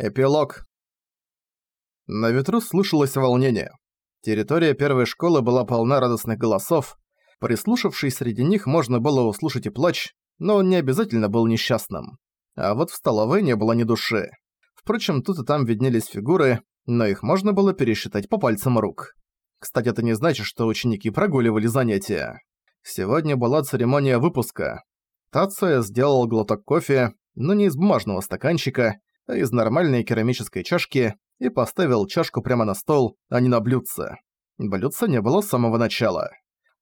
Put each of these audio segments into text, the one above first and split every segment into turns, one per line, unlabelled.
Эпилог. На ветру слышалось волнение. Территория первой школы была полна радостных голосов. Прислушавшись среди них, можно было услышать и плач, но он не обязательно был несчастным. А вот в столовой не было ни души. Впрочем, тут и там виднелись фигуры, но их можно было пересчитать по пальцам рук. Кстати, это не значит, что ученики прогуливали занятия. Сегодня была церемония выпуска. Тация сделал глоток кофе, но не из бумажного стаканчика, из нормальной керамической чашки и поставил чашку прямо на стол, а не на блюдце. Блюдца не было с самого начала.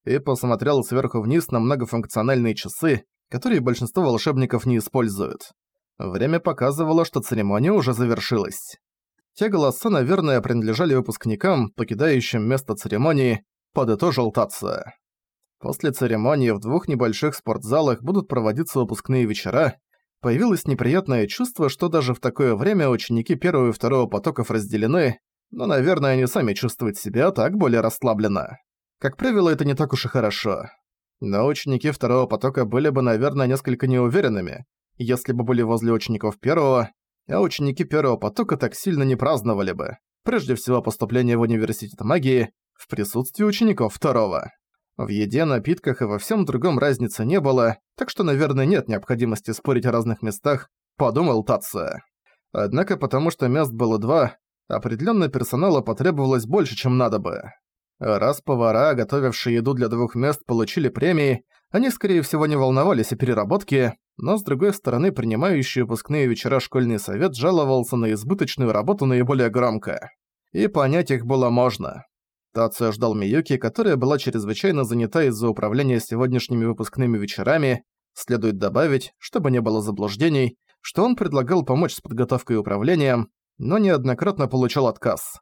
И посмотрел сверху вниз на многофункциональные часы, которые большинство волшебников не используют. Время показывало, что церемония уже завершилась. Те голоса, наверное, принадлежали выпускникам, покидающим место церемонии, подытожил Тация. После церемонии в двух небольших спортзалах будут проводиться выпускные вечера, Появилось неприятное чувство, что даже в такое время ученики первого и второго потоков разделены, но, наверное, они сами чувствуют себя так более расслабленно. Как правило, это не так уж и хорошо. Но ученики второго потока были бы, наверное, несколько неуверенными, если бы были возле учеников первого, а ученики первого потока так сильно не праздновали бы. Прежде всего, поступление в университет магии в присутствии учеников второго. В еде, напитках и во всем другом разницы не было, так что, наверное, нет необходимости спорить о разных местах, подумал Татсо. Однако потому что мест было два, определенно персонала потребовалось больше, чем надо бы. Раз повара, готовившие еду для двух мест, получили премии, они, скорее всего, не волновались о переработке, но, с другой стороны, принимающий выпускные вечера школьный совет жаловался на избыточную работу наиболее громко. И понять их было можно. Тацио ждал Миюки, которая была чрезвычайно занята из-за управления сегодняшними выпускными вечерами. Следует добавить, чтобы не было заблуждений, что он предлагал помочь с подготовкой и управлением, но неоднократно получал отказ.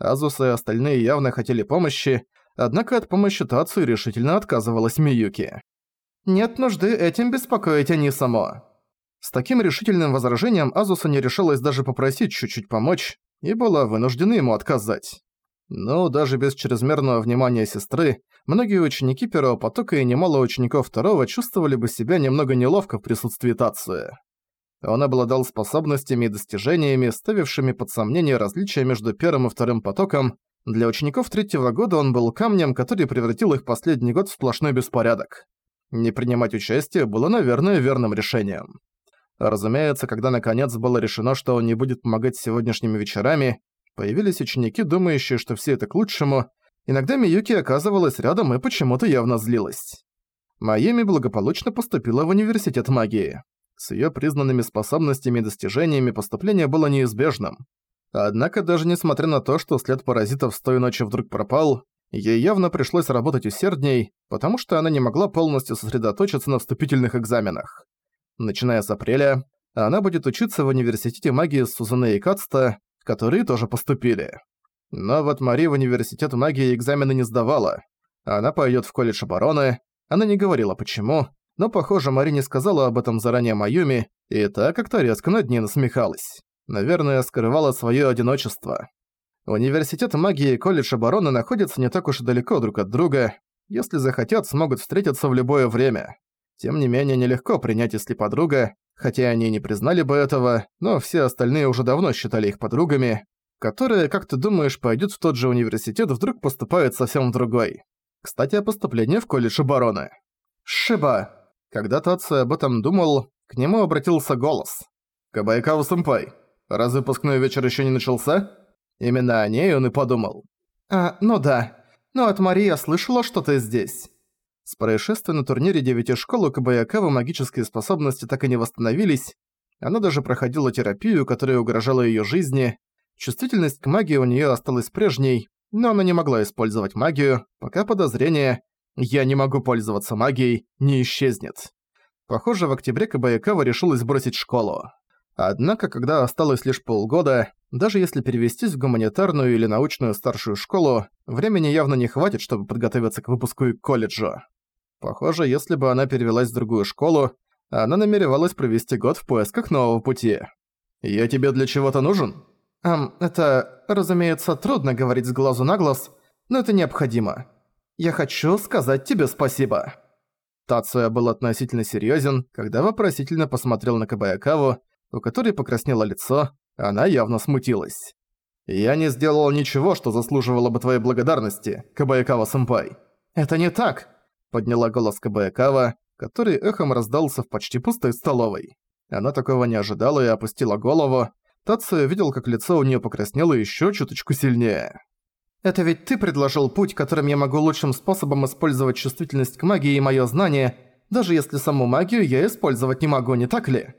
Азуса и остальные явно хотели помощи, однако от помощи Тацию решительно отказывалась Миюки. «Нет нужды этим беспокоить они само». С таким решительным возражением Азуса не решилась даже попросить чуть-чуть помочь и была вынуждена ему отказать. Но даже без чрезмерного внимания сестры, многие ученики первого потока и немало учеников второго чувствовали бы себя немного неловко в присутствии Тации. Он обладал способностями и достижениями, ставившими под сомнение различия между первым и вторым потоком. Для учеников третьего года он был камнем, который превратил их последний год в сплошной беспорядок. Не принимать участие было, наверное, верным решением. Разумеется, когда наконец было решено, что он не будет помогать сегодняшними вечерами, Появились ученики, думающие, что все это к лучшему. Иногда Миюки оказывалась рядом и почему-то явно злилась. Майами благополучно поступила в университет магии. С её признанными способностями и достижениями поступление было неизбежным. Однако даже несмотря на то, что след паразитов с той ночи вдруг пропал, ей явно пришлось работать усердней, потому что она не могла полностью сосредоточиться на вступительных экзаменах. Начиная с апреля, она будет учиться в университете магии Сузуне и Кацта, которые тоже поступили. Но вот Мари в университет магии экзамены не сдавала. Она пойдет в колледж обороны, она не говорила почему, но, похоже, Мари не сказала об этом заранее Майюми, и та как-то резко над ней насмехалась. Наверное, скрывала свое одиночество. Университет магии и колледж обороны находятся не так уж и далеко друг от друга. Если захотят, смогут встретиться в любое время. Тем не менее, нелегко принять, если подруга, хотя они не признали бы этого, но все остальные уже давно считали их подругами, которые, как ты думаешь, пойдут в тот же университет, вдруг поступают совсем в другой. Кстати, о поступлении в колледж обороны. «Шиба!» Когда Тацу об этом думал, к нему обратился голос. «Кабайкаву-сэмпай, раз выпускной вечер еще не начался?» Именно о ней он и подумал. «А, ну да. Но от Марии я слышала, что ты здесь». С происшествия на турнире девяти школ у Кабаякавы магические способности так и не восстановились. Она даже проходила терапию, которая угрожала её жизни. Чувствительность к магии у неё осталась прежней, но она не могла использовать магию, пока подозрение «я не могу пользоваться магией» не исчезнет. Похоже, в октябре Кабаякава решилась бросить школу. Однако, когда осталось лишь полгода, даже если перевестись в гуманитарную или научную старшую школу, времени явно не хватит, чтобы подготовиться к выпуску и к колледжу. Похоже, если бы она перевелась в другую школу, она намеревалась провести год в поисках нового пути. «Я тебе для чего-то нужен?» «Эм, это, разумеется, трудно говорить с глазу на глаз, но это необходимо. Я хочу сказать тебе спасибо». Тацуя был относительно серьёзен, когда вопросительно посмотрел на Кабаякаву, у которой покраснело лицо, Она явно смутилась. «Я не сделал ничего, что заслуживало бы твоей благодарности, Кабаякава-сэмпай». «Это не так!» — подняла голос Кабаякава, который эхом раздался в почти пустой столовой. Она такого не ожидала и опустила голову. Тация видел, как лицо у неё покраснело ещё чуточку сильнее. «Это ведь ты предложил путь, которым я могу лучшим способом использовать чувствительность к магии и моё знание, даже если саму магию я использовать не могу, не так ли?»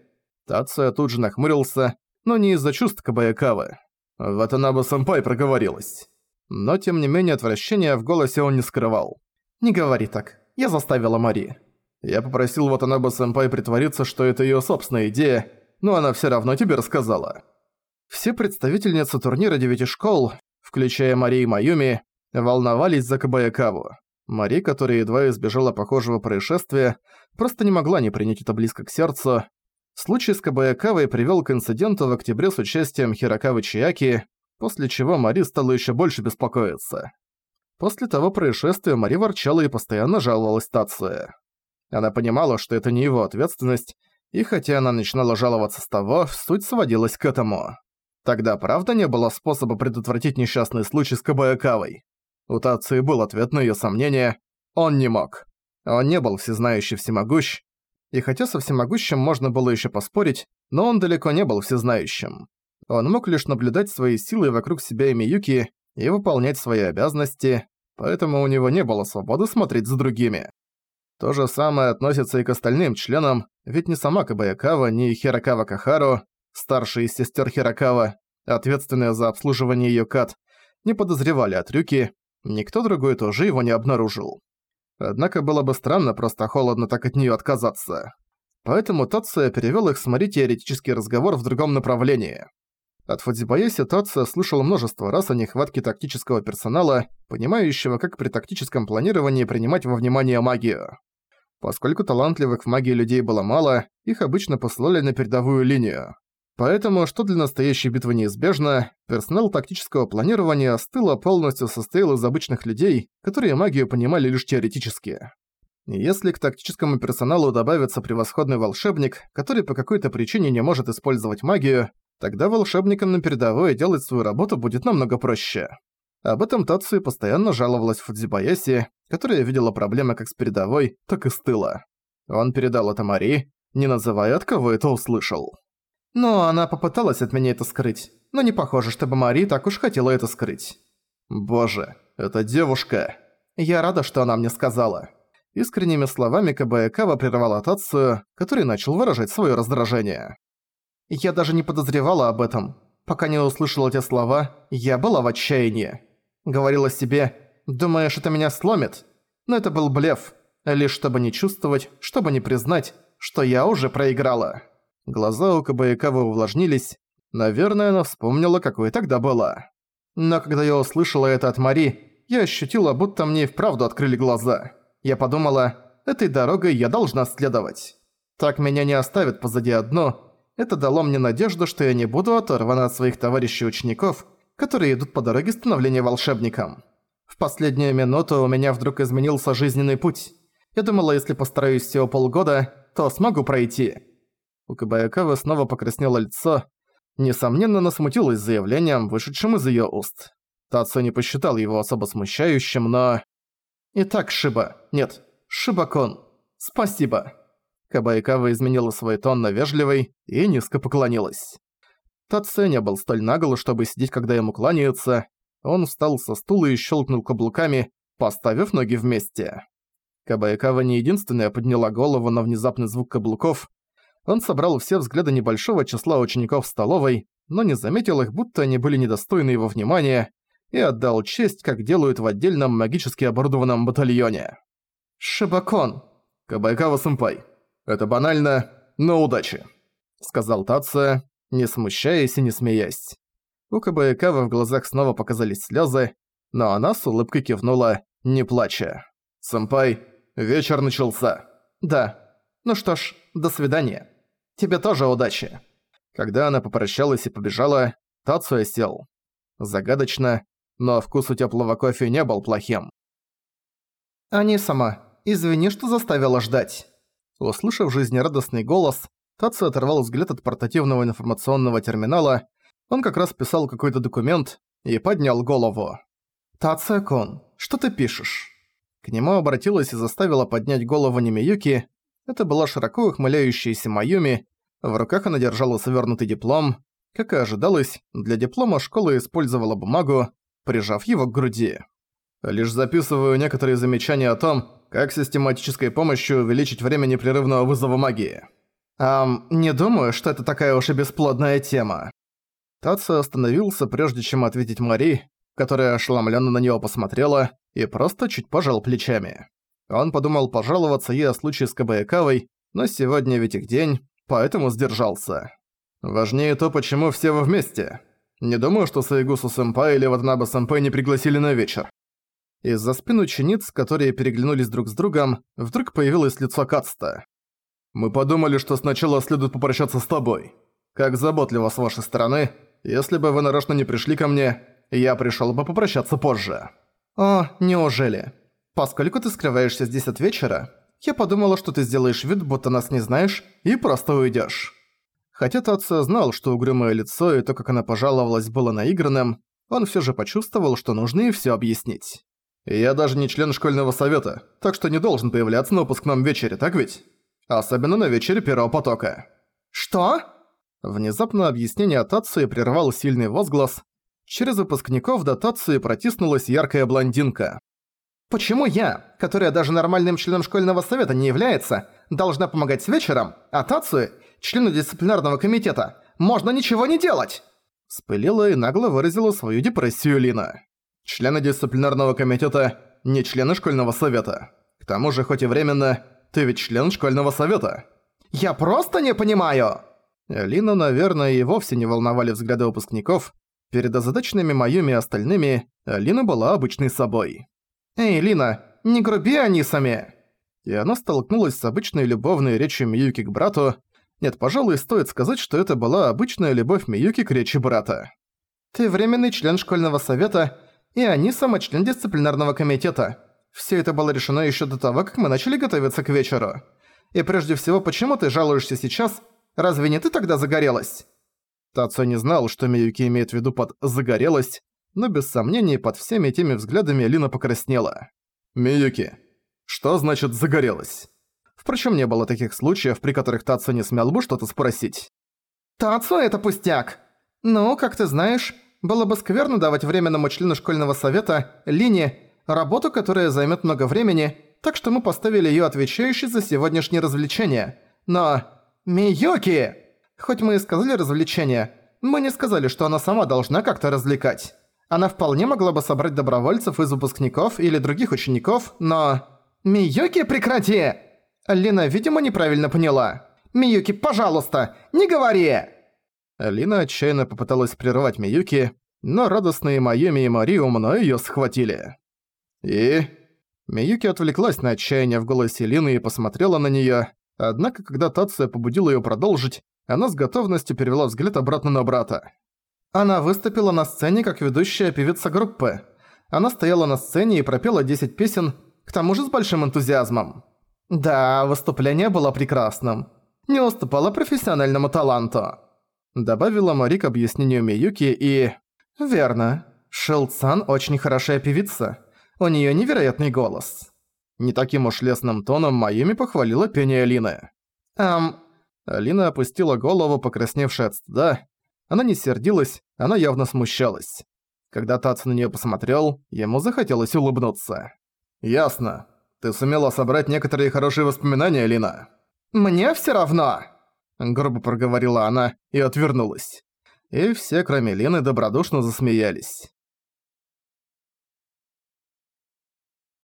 Тация тут же нахмурился, но не из-за чувств Кабаякавы. Ватанаба-сэмпай проговорилась. Но тем не менее отвращения в голосе он не скрывал. «Не говори так. Я заставила Мари». Я попросил Ватанаба-сэмпай притвориться, что это её собственная идея, но она всё равно тебе рассказала. Все представительницы турнира девяти школ, включая Мари и Маюми, волновались за Кабаякаву. Мари, которая едва избежала похожего происшествия, просто не могла не принять это близко к сердцу. Случай с Кабаякавой привел к инциденту в октябре с участием Хирокавы Чияки, после чего Мари стала еще больше беспокоиться. После того происшествия Мари ворчала и постоянно жаловалась Тация. Она понимала, что это не его ответственность, и хотя она начинала жаловаться с того, суть сводилась к этому. Тогда правда не было способа предотвратить несчастный случай с Кабаякавой? У Тации был ответ на её сомнения. Он не мог. Он не был всезнающий всемогущ. И хотя со всемогущим можно было ещё поспорить, но он далеко не был всезнающим. Он мог лишь наблюдать свои силы вокруг себя и Миюки и выполнять свои обязанности, поэтому у него не было свободы смотреть за другими. То же самое относится и к остальным членам, ведь ни сама Кабаякава, ни Хирокава Кахару, старшая из сестер Хирокава, ответственная за обслуживание её кат, не подозревали о трюке, Никто другой тоже его не обнаружил. Однако было бы странно просто холодно так от неё отказаться. Поэтому Тация перевёл их с Мари теоретический разговор в другом направлении. От Фудзибаяси Тация слышал множество раз о нехватке тактического персонала, понимающего, как при тактическом планировании принимать во внимание магию. Поскольку талантливых в магии людей было мало, их обычно посылали на передовую линию. Поэтому, что для настоящей битвы неизбежно, персонал тактического планирования с тыла полностью состоял из обычных людей, которые магию понимали лишь теоретически. Если к тактическому персоналу добавится превосходный волшебник, который по какой-то причине не может использовать магию, тогда волшебникам на передовой делать свою работу будет намного проще. Об этом Тацуи постоянно жаловалась Фудзибаяси, которая видела проблемы как с передовой, так и с тыла. Он передал это Мари, не называя, от кого это услышал. Но она попыталась от меня это скрыть, но не похоже, чтобы Мари так уж хотела это скрыть. Боже, эта девушка. Я рада, что она мне сказала. Искренними словами Кабаякава прервала Тацию, который начал выражать свое раздражение. Я даже не подозревала об этом. Пока не услышала эти слова, я была в отчаянии. Говорила себе, думаешь, это меня сломит? Но это был блеф, лишь чтобы не чувствовать, чтобы не признать, что я уже проиграла. Глаза у Кабаякавы увлажнились. Наверное, она вспомнила, какой тогда была. Но когда я услышала это от Мари, я ощутила, будто мне и вправду открыли глаза. Я подумала, этой дорогой я должна следовать. Так меня не оставят позади одно. Это дало мне надежду, что я не буду оторвана от своих товарищей-учеников, которые идут по дороге становления волшебником. В последнюю минуту у меня вдруг изменился жизненный путь. Я думала, если постараюсь всего полгода, то смогу пройти. У Кабаякавы снова покраснело лицо. Несомненно, она смутилась заявлением, вышедшим из её уст. Тацу не посчитал его особо смущающим, но... «Итак, Шиба... Нет, Шибакон. Спасибо». Кабаякава изменила свой тон на вежливый и низко поклонилась. Тацу не был столь нагл, чтобы сидеть, когда ему кланяются. Он встал со стула и щелкнул каблуками, поставив ноги вместе. Кабаякава не единственная подняла голову на внезапный звук каблуков, он собрал все взгляды небольшого числа учеников в столовой, но не заметил их, будто они были недостойны его внимания, и отдал честь, как делают в отдельном магически оборудованном батальоне. «Шибакон!» «Кабайкава-сэмпай. Это банально, но удачи!» Сказал Тация, не смущаясь и не смеясь. У Кабаякавы в глазах снова показались слезы, но она с улыбкой кивнула, не плача. «Сэмпай, вечер начался!» «Да. Ну что ж, до свидания!» Тебе тоже удачи!» Когда она попрощалась и побежала, Тацуя сел. Загадочно, но вкус у теплого кофе не был плохим. «Ани сама, извини, что заставила ждать». Услышав жизнерадостный голос, Тацу оторвал взгляд от портативного информационного терминала Он как раз писал какой-то документ и поднял голову. «Тацекон, что ты пишешь?» К нему обратилась и заставила поднять голову Немиюки. Это была широко ухмыляющаяся Майюми. В руках она держала свернутый диплом. Как и ожидалось, для диплома школа использовала бумагу, прижав его к груди. Лишь записываю некоторые замечания о том, как систематической помощью увеличить время непрерывного вызова магии. Ам, не думаю, что это такая уж и бесплодная тема. Тацу остановился, прежде чем ответить Мари, которая ошеломленно на него посмотрела и просто чуть пожал плечами. Он подумал пожаловаться ей о случае с Кабаякавой, но сегодня ведь их день, поэтому сдержался. Важнее то, почему все вы вместе. Не думаю, что Саигусу-сэмпай или Ватанаба-сэмпай не пригласили на вечер. Из-за спин учениц, которые переглянулись друг с другом, вдруг появилось лицо Кацта. «Мы подумали, что сначала следует попрощаться с тобой. Как заботливо с вашей стороны. Если бы вы нарочно не пришли ко мне, я пришёл бы попрощаться позже». «О, неужели? Поскольку ты скрываешься здесь от вечера, я подумала, что ты сделаешь вид, будто нас не знаешь, и просто уйдёшь». Хотя Татсо знал, что угрюмое лицо и то, как она пожаловалась, было наигранным, он всё же почувствовал, что нужно ей всё объяснить. Я даже не член школьного совета, так что не должен появляться на выпускном вечере, так ведь? Особенно на вечере первого потока. Что? Внезапно объяснение Тации прервал сильный возглас. Через выпускников до Тации протиснулась яркая блондинка. «Почему я, которая даже нормальным членом школьного совета не является, должна помогать вечером, а Тацию, члену дисциплинарного комитета, можно ничего не делать?» Спылила и нагло выразила свою депрессию Лина. Члены дисциплинарного комитета – не члены школьного совета. К тому же, хоть и временно, ты ведь член школьного совета. Я просто не понимаю!» Лина, наверное, и вовсе не волновали взгляды выпускников. Перед озадаченными Майюми и остальными Лина была обычной собой. «Эй, Лина, не груби Анисами!» И она столкнулась с обычной любовной речью Миюки к брату. Нет, пожалуй, стоит сказать, что это была обычная любовь Миюки к речи брата. «Ты временный член школьного совета и они самочлен дисциплинарного комитета. Все это было решено еще до того, как мы начали готовиться к вечеру. И прежде всего, почему ты жалуешься сейчас? Разве не ты тогда загорелась?» Тацо не знал, что Миюки имеет в виду под «загорелась», но без сомнений под всеми теми взглядами Лина покраснела. «Миюки, что значит «загорелась»?» Впрочем, не было таких случаев, при которых Тацо не смел бы что-то спросить. «Тацо — это пустяк! Ну, как ты знаешь, было бы скверно давать временному члену школьного совета, Лине, работу, которая займет много времени, так что мы поставили ее отвечающей за сегодняшнее развлечение. Но... Миюки! Хоть мы и сказали развлечение, мы не сказали, что она сама должна как-то развлекать. Она вполне могла бы собрать добровольцев из выпускников или других учеников, но... Миюки, прекрати! Лина, видимо, неправильно поняла. Миюки, пожалуйста, не говори! Лина отчаянно попыталась прервать Миюки, но радостные Майюми и Мари умно её схватили. И... Миюки отвлеклась на отчаяние в голосе Лины и посмотрела на неё, однако когда Тация побудила её продолжить, она с готовностью перевела взгляд обратно на брата. Она выступила на сцене как ведущая певица группы. Она стояла на сцене и пропела 10 песен, к тому же с большим энтузиазмом. Да, выступление было прекрасным. Не уступало профессиональному таланту. Добавила Мари к объяснению Миюки и... Верно. Шилцан очень хорошая певица. У неё невероятный голос. Не таким уж лесным тоном Майюми похвалила пение Алины. Ам... Алина опустила голову, покрасневшая от стыда. Она не сердилась, она явно смущалась. Когда Тац на неё посмотрел, ему захотелось улыбнуться. «Ясно. Ты сумела собрать некоторые хорошие воспоминания, Алина?» «Мне всё равно!» грубо проговорила она и отвернулась. И все, кроме Лены, добродушно засмеялись.